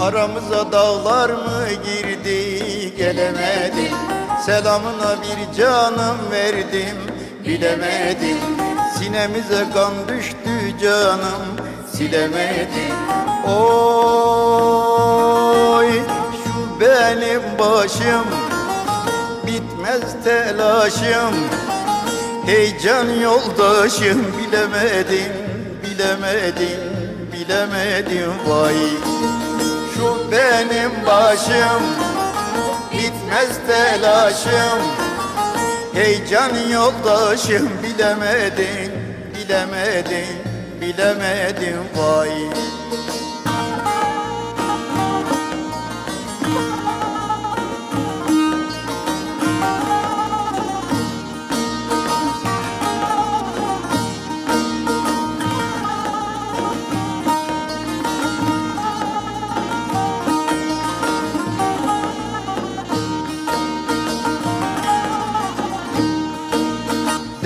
Aramıza dağlar mı girdi gelemedim. Selamına bir canım verdim bilemedim Sinemize kan düştü canım silemedim. Oy şu benim başım bitmez telaşım. Heyecan yoldaşım bilemedim, bilemedim, bilemedim. Vay benim başım bitmez telaşım. Heyecan yoldaşım bilemedim, bilemedim, bilemedim. Vay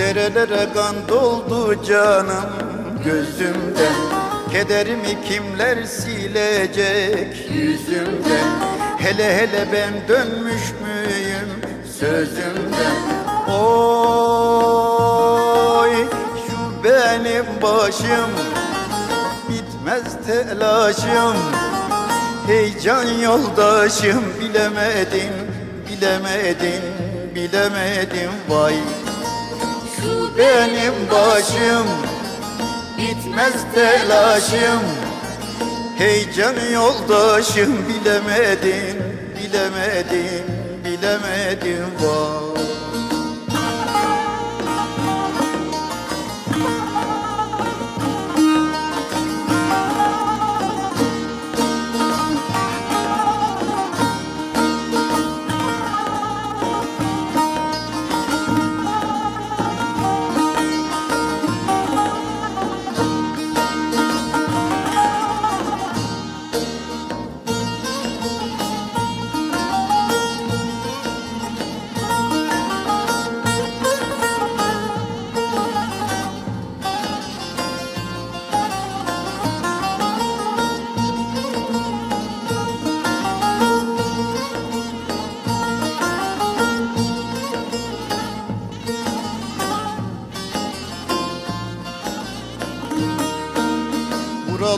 Derelere kan doldu canım gözümden. Kederimi kimler silecek yüzümden? Hele hele ben dönmüş müyüm sözümden? Oy şu benim başım. Bitmez telaşım. Heyecan yoldaşım. Bilemedin, bilemedin, bilemedin vay Şu benim başım bitmez telaşım. Heyecan yoldaşım bilemedin, bilemedin, bilemedin vay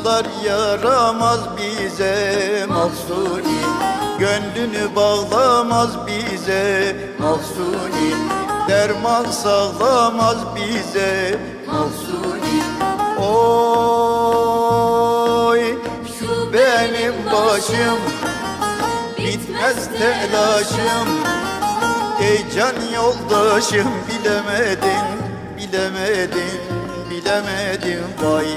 Buralar yaramaz bize mahsuni Gönlünü bağlamaz bize mahsuni Derman sağlamaz bize mahsuni Oy şu benim başım. Bitmez telaşım. Ey can yoldaşım bilemedin Bilemedin, bilemedin vay